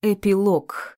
Эпилог.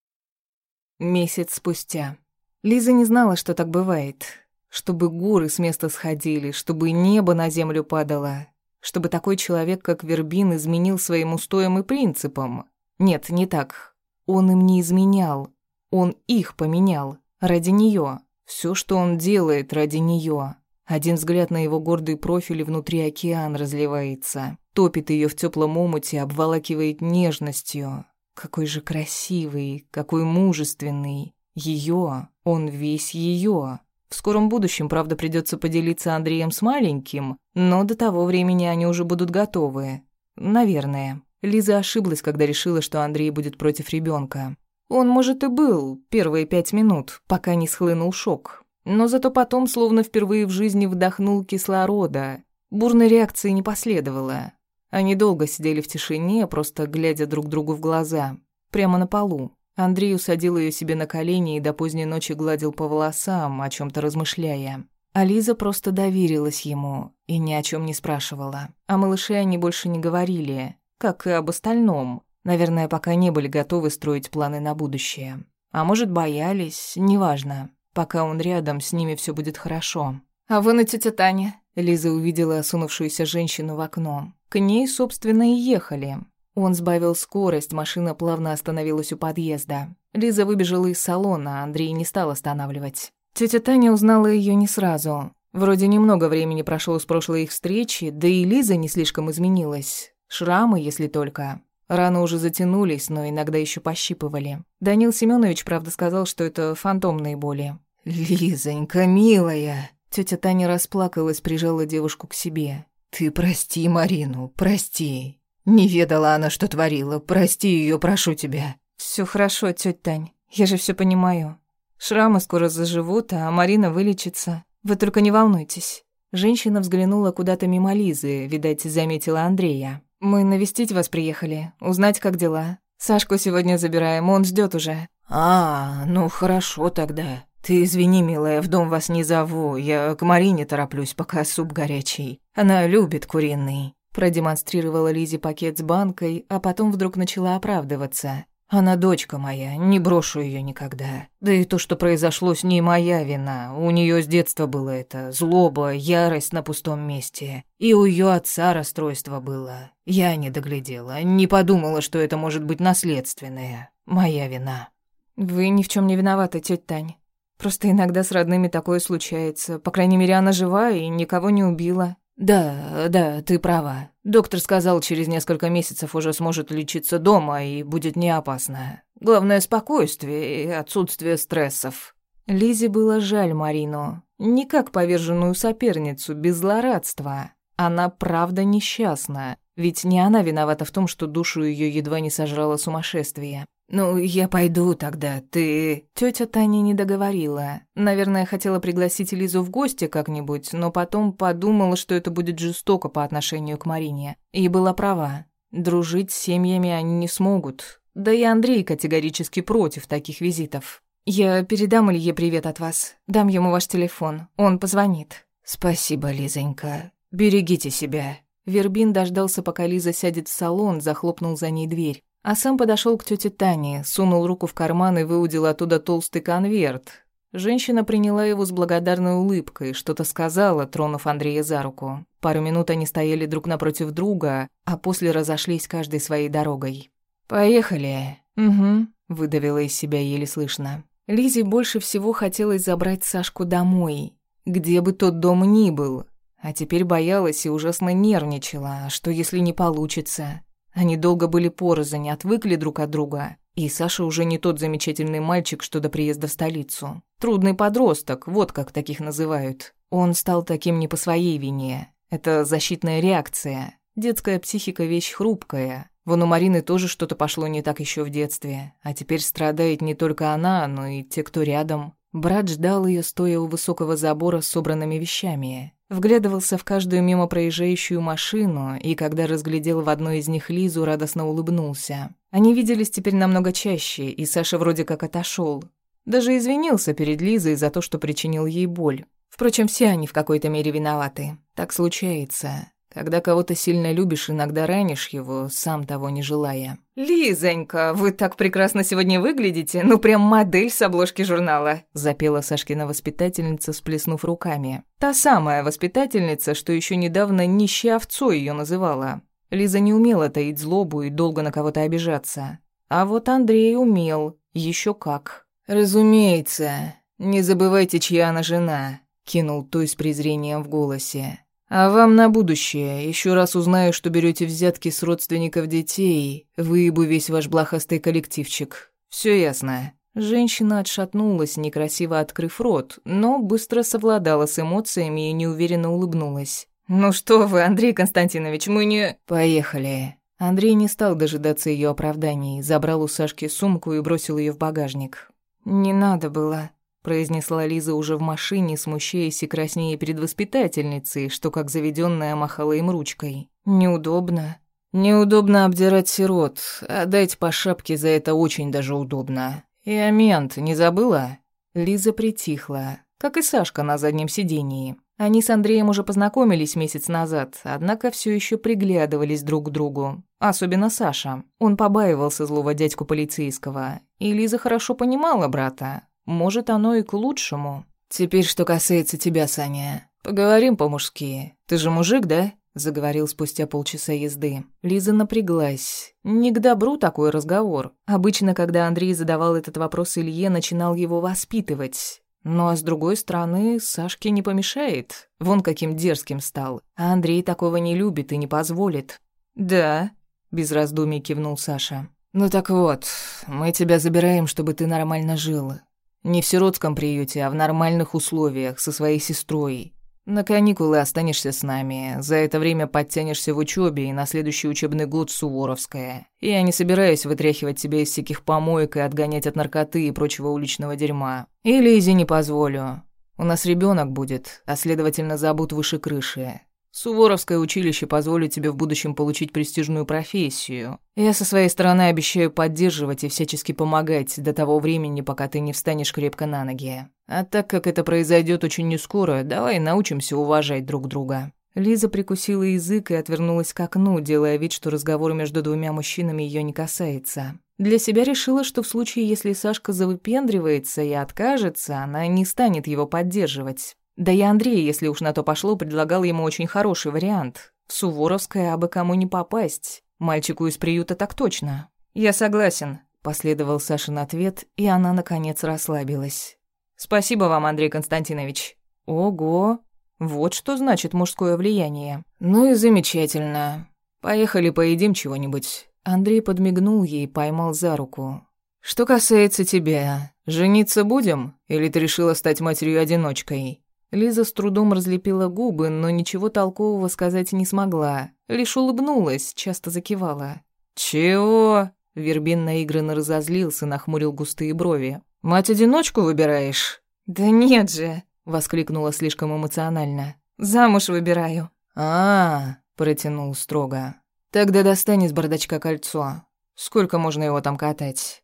Месяц спустя. Лиза не знала, что так бывает. Чтобы горы с места сходили, чтобы небо на землю падало, чтобы такой человек, как Вербин, изменил своим устоям и принципам. Нет, не так. Он им не изменял. Он их поменял. Ради нее. Все, что он делает, ради нее. Один взгляд на его гордый профиль и внутри океан разливается. Топит ее в теплом омуте, обволакивает нежностью. Какой же красивый, какой мужественный. Ее, он весь ее. В скором будущем, правда, придется поделиться Андреем с маленьким, но до того времени они уже будут готовы. Наверное. Лиза ошиблась, когда решила, что Андрей будет против ребенка. Он, может, и был первые пять минут, пока не схлынул шок. Но зато потом, словно впервые в жизни, вдохнул кислорода. Бурной реакции не последовало. Они долго сидели в тишине, просто глядя друг другу в глаза. Прямо на полу. Андрей усадил ее себе на колени и до поздней ночи гладил по волосам, о чем то размышляя. А Лиза просто доверилась ему и ни о чем не спрашивала. О малыше они больше не говорили, как и об остальном. Наверное, пока не были готовы строить планы на будущее. А может, боялись, неважно. Пока он рядом, с ними все будет хорошо. «А вы на тетя Таня?» Лиза увидела осунувшуюся женщину в окно. К ней, собственно, и ехали. Он сбавил скорость, машина плавно остановилась у подъезда. Лиза выбежала из салона, Андрей не стал останавливать. Тетя Таня узнала ее не сразу. Вроде немного времени прошло с прошлой их встречи, да и Лиза не слишком изменилась. Шрамы, если только. Раны уже затянулись, но иногда еще пощипывали. Данил Семенович, правда, сказал, что это фантомные боли. «Лизонька, милая!» Тетя Таня расплакалась, прижала девушку к себе. «Ты прости Марину, прости. Не ведала она, что творила. Прости ее, прошу тебя». Все хорошо, тетя Тань. Я же все понимаю. Шрамы скоро заживут, а Марина вылечится. Вы только не волнуйтесь». Женщина взглянула куда-то мимо Лизы, видать, заметила Андрея. «Мы навестить вас приехали, узнать, как дела. Сашку сегодня забираем, он ждет уже». «А, ну хорошо тогда. «Ты извини, милая, в дом вас не зову. Я к Марине тороплюсь, пока суп горячий. Она любит куриный». Продемонстрировала Лизе пакет с банкой, а потом вдруг начала оправдываться. «Она дочка моя, не брошу ее никогда. Да и то, что произошло с ней, моя вина. У нее с детства было это. Злоба, ярость на пустом месте. И у ее отца расстройство было. Я не доглядела, не подумала, что это может быть наследственное. Моя вина». «Вы ни в чем не виноваты, тетя Тань. Просто иногда с родными такое случается. По крайней мере, она жива и никого не убила. Да, да, ты права. Доктор сказал, через несколько месяцев уже сможет лечиться дома и будет не опасно. Главное спокойствие и отсутствие стрессов. Лизе было жаль Марину, не как поверженную соперницу, без злорадства. Она правда несчастна, ведь не она виновата в том, что душу ее едва не сожрало сумасшествие. «Ну, я пойду тогда, ты...» Тётя Таня не договорила. Наверное, хотела пригласить Лизу в гости как-нибудь, но потом подумала, что это будет жестоко по отношению к Марине. И была права. Дружить с семьями они не смогут. Да и Андрей категорически против таких визитов. «Я передам Илье привет от вас. Дам ему ваш телефон. Он позвонит». «Спасибо, Лизонька. Берегите себя». Вербин дождался, пока Лиза сядет в салон, захлопнул за ней дверь. А сам подошел к тете Тане, сунул руку в карман и выудил оттуда толстый конверт. Женщина приняла его с благодарной улыбкой, что-то сказала, тронув Андрея за руку. Пару минут они стояли друг напротив друга, а после разошлись каждой своей дорогой. «Поехали». «Угу», — выдавила из себя еле слышно. Лизе больше всего хотелось забрать Сашку домой, где бы тот дом ни был. А теперь боялась и ужасно нервничала, что если не получится. Они долго были порознь, отвыкли друг от друга. И Саша уже не тот замечательный мальчик, что до приезда в столицу. Трудный подросток, вот как таких называют. Он стал таким не по своей вине. Это защитная реакция. Детская психика – вещь хрупкая. Вон у Марины тоже что-то пошло не так еще в детстве. А теперь страдает не только она, но и те, кто рядом. Брат ждал ее, стоя у высокого забора с собранными вещами. Вглядывался в каждую мимо проезжающую машину, и когда разглядел в одной из них Лизу, радостно улыбнулся. Они виделись теперь намного чаще, и Саша вроде как отошел. Даже извинился перед Лизой за то, что причинил ей боль. Впрочем, все они в какой-то мере виноваты. Так случается. Когда кого-то сильно любишь, иногда ранишь его, сам того не желая. «Лизонька, вы так прекрасно сегодня выглядите, ну прям модель с обложки журнала», запела Сашкина воспитательница, сплеснув руками. Та самая воспитательница, что еще недавно нищей овцой ее называла. Лиза не умела таить злобу и долго на кого-то обижаться. А вот Андрей умел, еще как. «Разумеется, не забывайте, чья она жена», — кинул той с презрением в голосе. А вам на будущее. Еще раз узнаю, что берете взятки с родственников детей, выебу весь ваш блохастый коллективчик. Все ясно. Женщина отшатнулась, некрасиво открыв рот, но быстро совладала с эмоциями и неуверенно улыбнулась. «Ну что вы, Андрей Константинович, мы не...» «Поехали». Андрей не стал дожидаться ее оправданий, забрал у Сашки сумку и бросил ее в багажник. «Не надо было», произнесла Лиза уже в машине, смущаясь и краснея перед воспитательницей, что как заведенная махала им ручкой. Неудобно. Неудобно обдирать сирот, а дать по шапке за это очень даже удобно. И амент не забыла? Лиза притихла, как и Сашка на заднем сидении. Они с Андреем уже познакомились месяц назад, однако все еще приглядывались друг к другу. Особенно Саша. Он побаивался злого дядьку полицейского. И Лиза хорошо понимала брата. Может, оно и к лучшему. Теперь, что касается тебя, Саня. Поговорим по-мужски. Ты же мужик, да? заговорил спустя полчаса езды. Лиза напряглась. Не к добру такой разговор. Обычно, когда Андрей задавал этот вопрос Илье, начинал его воспитывать. Ну а с другой стороны, Сашке не помешает. Вон каким дерзким стал. А Андрей такого не любит и не позволит. «Да», — без раздумий кивнул Саша. «Ну так вот, мы тебя забираем, чтобы ты нормально жил. Не в сиротском приюте, а в нормальных условиях, со своей сестрой. На каникулы останешься с нами. За это время подтянешься в учебе и на следующий учебный год Суворовская. Я не собираюсь вытряхивать тебя из всяких помоек и отгонять от наркоты и прочего уличного дерьма. И Лизе не позволю. У нас ребенок будет, а следовательно забудут выше крыши. Суворовское училище позволит тебе в будущем получить престижную профессию. Я со своей стороны обещаю поддерживать и всячески помогать до того времени, пока ты не встанешь крепко на ноги. А так как это произойдет очень нескоро, давай научимся уважать друг друга». Лиза прикусила язык и отвернулась к окну, делая вид, что разговор между двумя мужчинами ее не касается. Для себя решила, что в случае, если Сашка завыпендривается и откажется, она не станет его поддерживать. Да и Андрей, если уж на то пошло, предлагал ему очень хороший вариант. В Суворовское абы кому не попасть. Мальчику из приюта так точно. «Я согласен», — последовал Сашин ответ, и она, наконец, расслабилась. «Спасибо вам, Андрей Константинович». «Ого, вот что значит мужское влияние». «Ну и замечательно. Поехали поедим чего-нибудь». Андрей подмигнул ей и поймал за руку. «Что касается тебя, жениться будем? Или ты решила стать матерью-одиночкой?» Лиза с трудом разлепила губы, но ничего толкового сказать не смогла. Лишь улыбнулась, часто закивала. «Чего?» Вербин наигранно разозлился, нахмурил густые брови. «Мать-одиночку выбираешь?» «Да нет же!» — воскликнула слишком эмоционально. «Замуж выбираю». «А, -а — протянул строго. «Тогда достань из бардачка кольцо. Сколько можно его там катать?»